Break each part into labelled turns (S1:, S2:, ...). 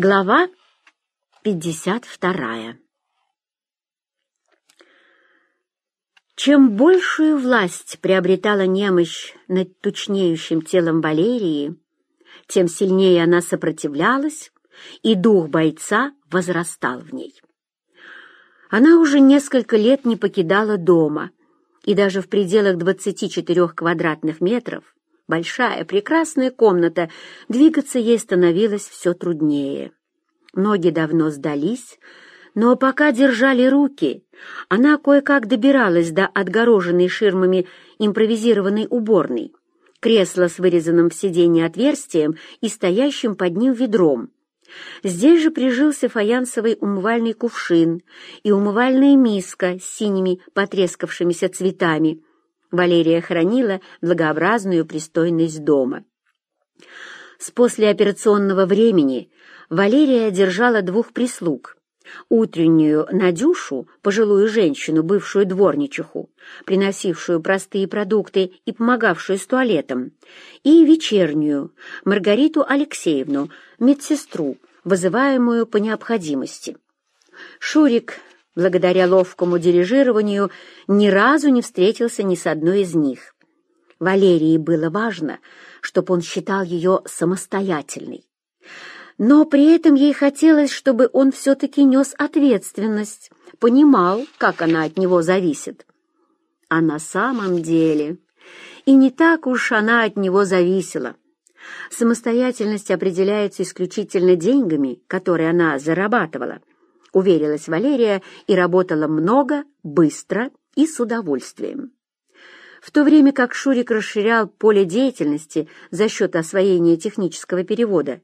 S1: Глава 52 Чем большую власть приобретала немощь над тучнеющим телом Валерии, тем сильнее она сопротивлялась, и дух бойца возрастал в ней. Она уже несколько лет не покидала дома, и даже в пределах 24 квадратных метров большая, прекрасная комната, двигаться ей становилось все труднее. Ноги давно сдались, но пока держали руки, она кое-как добиралась до отгороженной ширмами импровизированной уборной, кресла с вырезанным в сиденье отверстием и стоящим под ним ведром. Здесь же прижился фаянсовый умывальный кувшин и умывальная миска с синими потрескавшимися цветами — Валерия хранила благообразную пристойность дома. С послеоперационного времени Валерия держала двух прислуг. Утреннюю Надюшу, пожилую женщину, бывшую дворничиху, приносившую простые продукты и помогавшую с туалетом, и вечернюю Маргариту Алексеевну, медсестру, вызываемую по необходимости. Шурик благодаря ловкому дирижированию, ни разу не встретился ни с одной из них. Валерии было важно, чтобы он считал ее самостоятельной. Но при этом ей хотелось, чтобы он все-таки нес ответственность, понимал, как она от него зависит. А на самом деле и не так уж она от него зависела. Самостоятельность определяется исключительно деньгами, которые она зарабатывала — уверилась Валерия и работала много, быстро и с удовольствием. В то время как Шурик расширял поле деятельности за счет освоения технического перевода,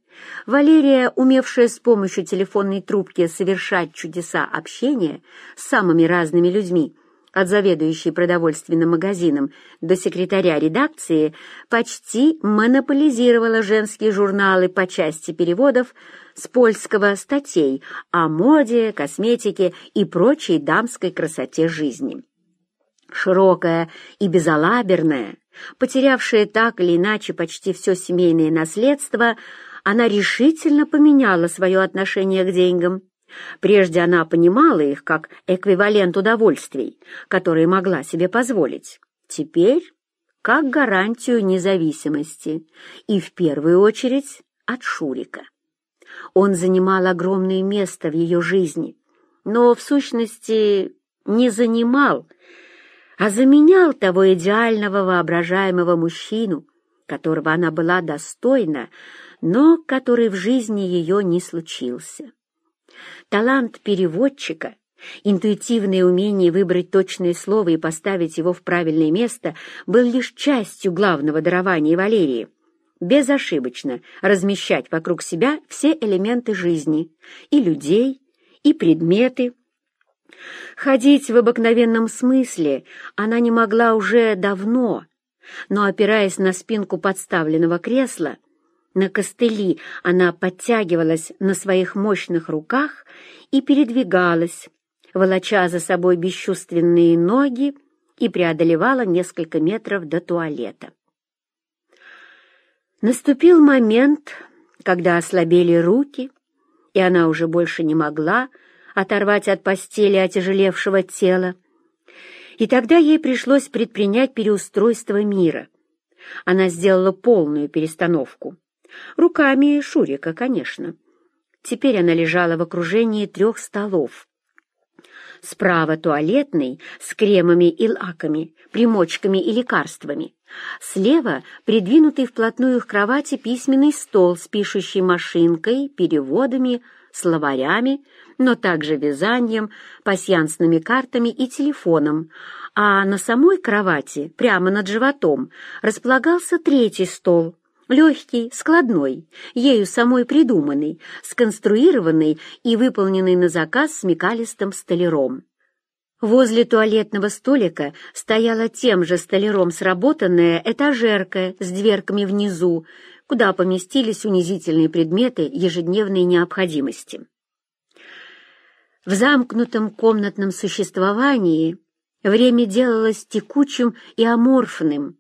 S1: Валерия, умевшая с помощью телефонной трубки совершать чудеса общения с самыми разными людьми, от заведующей продовольственным магазином до секретаря редакции, почти монополизировала женские журналы по части переводов с польского статей о моде, косметике и прочей дамской красоте жизни. Широкая и безалаберная, потерявшая так или иначе почти все семейное наследство, она решительно поменяла свое отношение к деньгам. Прежде она понимала их как эквивалент удовольствий, которые могла себе позволить. Теперь как гарантию независимости и, в первую очередь, от Шурика. Он занимал огромное место в ее жизни, но в сущности не занимал, а заменял того идеального воображаемого мужчину, которого она была достойна, но который в жизни ее не случился. Талант переводчика, интуитивное умение выбрать точное слово и поставить его в правильное место был лишь частью главного дарования Валерии безошибочно размещать вокруг себя все элементы жизни, и людей, и предметы. Ходить в обыкновенном смысле она не могла уже давно, но, опираясь на спинку подставленного кресла, на костыли она подтягивалась на своих мощных руках и передвигалась, волоча за собой бесчувственные ноги и преодолевала несколько метров до туалета. Наступил момент, когда ослабели руки, и она уже больше не могла оторвать от постели отяжелевшего тела. И тогда ей пришлось предпринять переустройство мира. Она сделала полную перестановку. Руками Шурика, конечно. Теперь она лежала в окружении трех столов. Справа туалетный с кремами и лаками, примочками и лекарствами. Слева придвинутый вплотную к кровати письменный стол с пишущей машинкой, переводами, словарями, но также вязанием, пасьянсными картами и телефоном, а на самой кровати, прямо над животом, располагался третий стол, легкий, складной, ею самой придуманный, сконструированный и выполненный на заказ смекалистым столяром. Возле туалетного столика стояла тем же столяром сработанная этажерка с дверками внизу, куда поместились унизительные предметы ежедневной необходимости. В замкнутом комнатном существовании время делалось текучим и аморфным.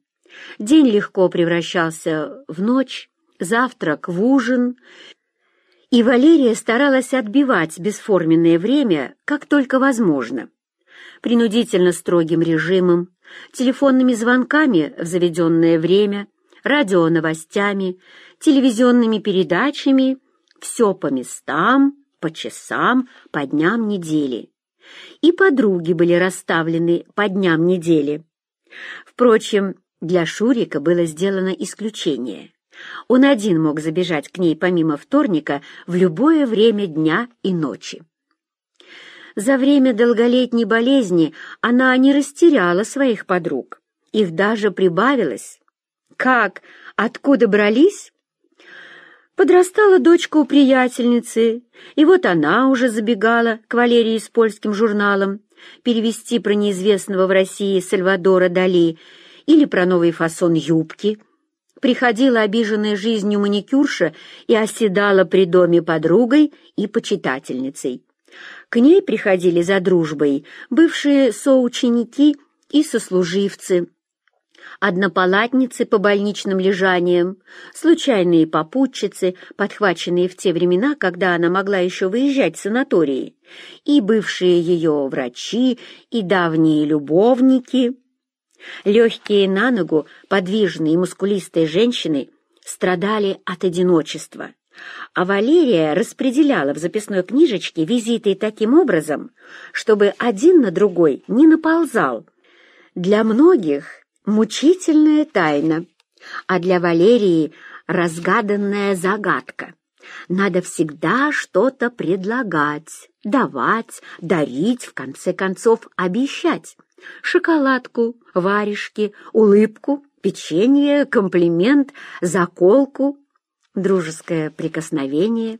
S1: День легко превращался в ночь, завтрак в ужин, И Валерия старалась отбивать бесформенное время как только возможно. Принудительно строгим режимом, телефонными звонками в заведенное время, радионовостями, телевизионными передачами, все по местам, по часам, по дням недели. И подруги были расставлены по дням недели. Впрочем, для Шурика было сделано исключение. Он один мог забежать к ней помимо вторника в любое время дня и ночи. За время долголетней болезни она не растеряла своих подруг. Их даже прибавилось. Как? Откуда брались? Подрастала дочка у приятельницы, и вот она уже забегала к Валерии с польским журналом перевести про неизвестного в России Сальвадора Дали или про новый фасон юбки. Приходила обиженная жизнью маникюрша и оседала при доме подругой и почитательницей. К ней приходили за дружбой бывшие соученики и сослуживцы, однопалатницы по больничным лежаниям, случайные попутчицы, подхваченные в те времена, когда она могла еще выезжать в санатории, и бывшие ее врачи, и давние любовники. Легкие на ногу, подвижные и мускулистые женщины страдали от одиночества, а Валерия распределяла в записной книжечке визиты таким образом, чтобы один на другой не наползал. Для многих Мучительная тайна, а для Валерии разгаданная загадка. Надо всегда что-то предлагать, давать, дарить, в конце концов обещать. Шоколадку, варежки, улыбку, печенье, комплимент, заколку, дружеское прикосновение.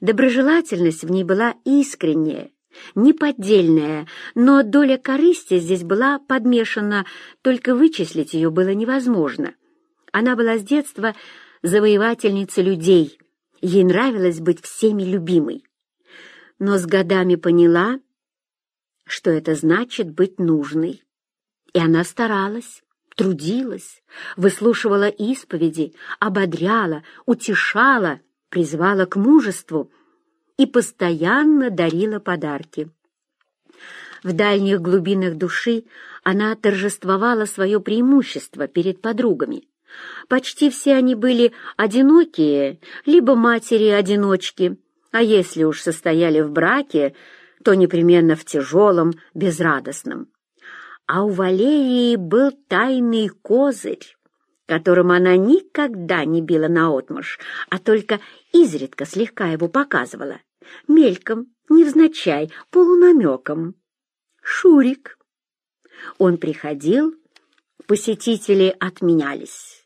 S1: Доброжелательность в ней была искренняя, неподдельная, но доля корысти здесь была подмешана, только вычислить ее было невозможно. Она была с детства завоевательницей людей, ей нравилось быть всеми любимой. Но с годами поняла, что это значит быть нужной. И она старалась, трудилась, выслушивала исповеди, ободряла, утешала, призывала к мужеству — и постоянно дарила подарки. В дальних глубинах души она торжествовала свое преимущество перед подругами. Почти все они были одинокие, либо матери-одиночки, а если уж состояли в браке, то непременно в тяжелом, безрадостном. А у Валерии был тайный козырь, которым она никогда не била наотмашь, а только изредка слегка его показывала, мельком, невзначай, полунамеком. Шурик. Он приходил, посетители отменялись.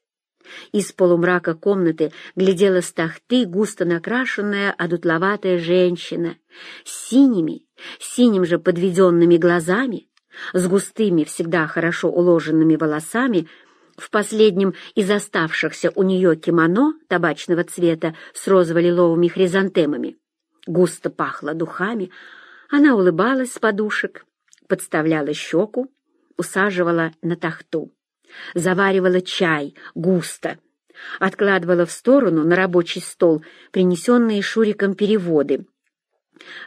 S1: Из полумрака комнаты глядела с тахты густо накрашенная, одутловатая женщина с синими, синим же подведенными глазами, с густыми, всегда хорошо уложенными волосами, в последнем из оставшихся у нее кимоно табачного цвета с розово-лиловыми хризантемами. Густо пахло духами, она улыбалась с подушек, подставляла щеку, усаживала на тахту, заваривала чай густо, откладывала в сторону на рабочий стол принесенные Шуриком переводы,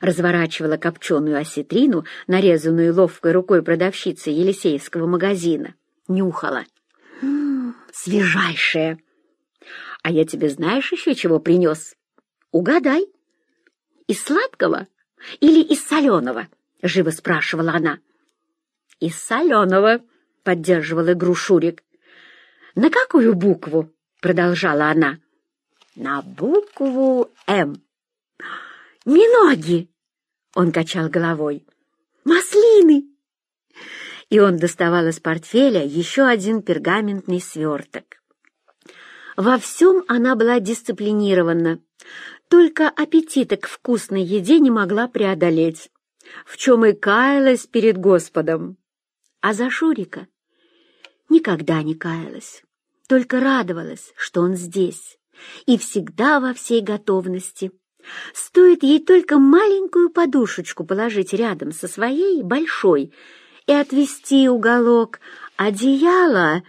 S1: разворачивала копченую осетрину, нарезанную ловкой рукой продавщицы Елисеевского магазина, нюхала — свежайшее. А я тебе знаешь еще чего принес? Угадай. Из сладкого или из соленого? Живо спрашивала она. Из соленого, поддерживал игру Шурик. На какую букву? Продолжала она. На букву М. Миноги! Он качал головой. Маслины! и он доставал из портфеля еще один пергаментный сверток. Во всем она была дисциплинирована, только аппетита к вкусной еде не могла преодолеть, в чем и каялась перед Господом. А за Шурика никогда не каялась, только радовалась, что он здесь и всегда во всей готовности. Стоит ей только маленькую подушечку положить рядом со своей большой, и отвести уголок одеяла.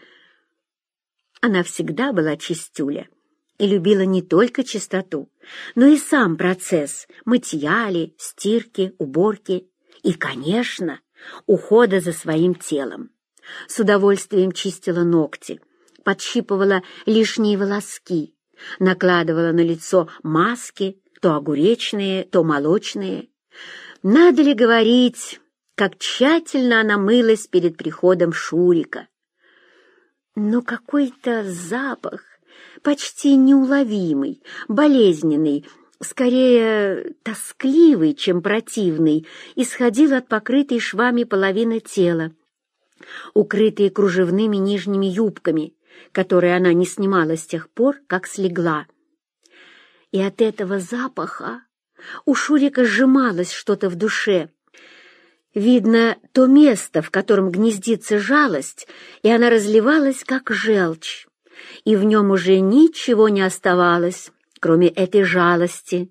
S1: Она всегда была чистюля и любила не только чистоту, но и сам процесс мытья ли, стирки, уборки и, конечно, ухода за своим телом. С удовольствием чистила ногти, подщипывала лишние волоски, накладывала на лицо маски, то огуречные, то молочные. Надо ли говорить, как тщательно она мылась перед приходом Шурика? Но какой-то запах, почти неуловимый, болезненный, скорее тоскливый, чем противный, исходил от покрытой швами половины тела, укрытой кружевными нижними юбками, которые она не снимала с тех пор, как слегла. И от этого запаха у Шурика сжималось что-то в душе. Видно, то место, в котором гнездится жалость, и она разливалась, как желчь, и в нем уже ничего не оставалось, кроме этой жалости.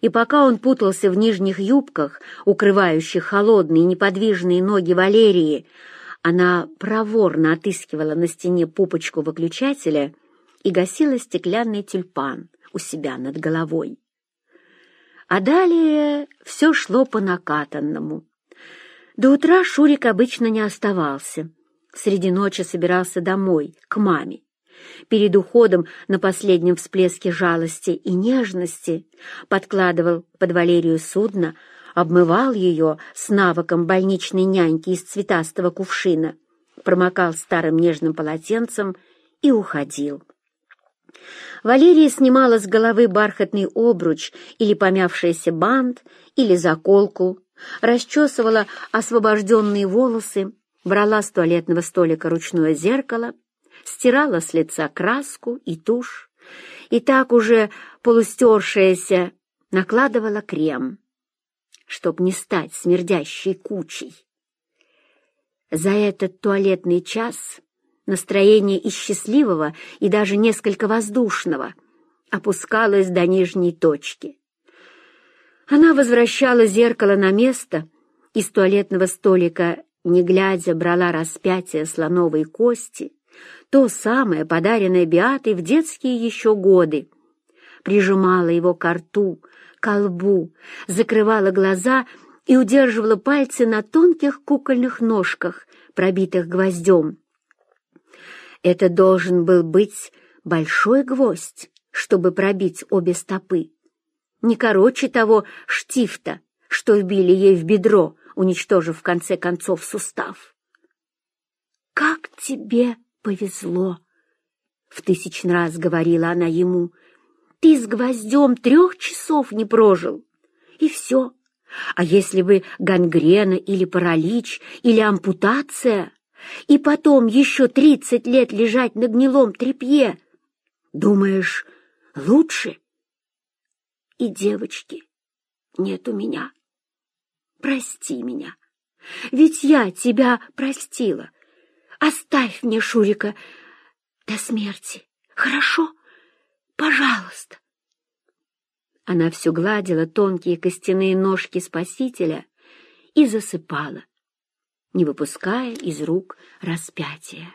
S1: И пока он путался в нижних юбках, укрывающих холодные неподвижные ноги Валерии, она проворно отыскивала на стене пупочку выключателя и гасила стеклянный тюльпан у себя над головой. А далее все шло по накатанному. До утра Шурик обычно не оставался. Среди ночи собирался домой, к маме. Перед уходом на последнем всплеске жалости и нежности подкладывал под Валерию судно, обмывал ее с навыком больничной няньки из цветастого кувшина, промокал старым нежным полотенцем и уходил. Валерия снимала с головы бархатный обруч или помявшийся бант, или заколку, расчесывала освобожденные волосы, брала с туалетного столика ручное зеркало, стирала с лица краску и тушь, и так уже полустершаяся накладывала крем, чтоб не стать смердящей кучей. За этот туалетный час настроение из счастливого и даже несколько воздушного опускалось до нижней точки. Она возвращала зеркало на место, из туалетного столика, не глядя, брала распятие слоновой кости, то самое, подаренное Биатой в детские еще годы, прижимала его к рту, к лбу, закрывала глаза и удерживала пальцы на тонких кукольных ножках, пробитых гвоздем. Это должен был быть большой гвоздь, чтобы пробить обе стопы. Не короче того штифта, что вбили ей в бедро, уничтожив в конце концов сустав. «Как тебе повезло!» — в тысячный раз говорила она ему. «Ты с гвоздем трех часов не прожил, и все. А если бы гангрена или паралич или ампутация, и потом еще тридцать лет лежать на гнилом тряпье, думаешь, лучше?» И девочки нет у меня. Прости меня, ведь я тебя простила. Оставь мне Шурика до смерти, хорошо? Пожалуйста. Она все гладила тонкие костяные ножки спасителя и засыпала, не выпуская из рук распятия.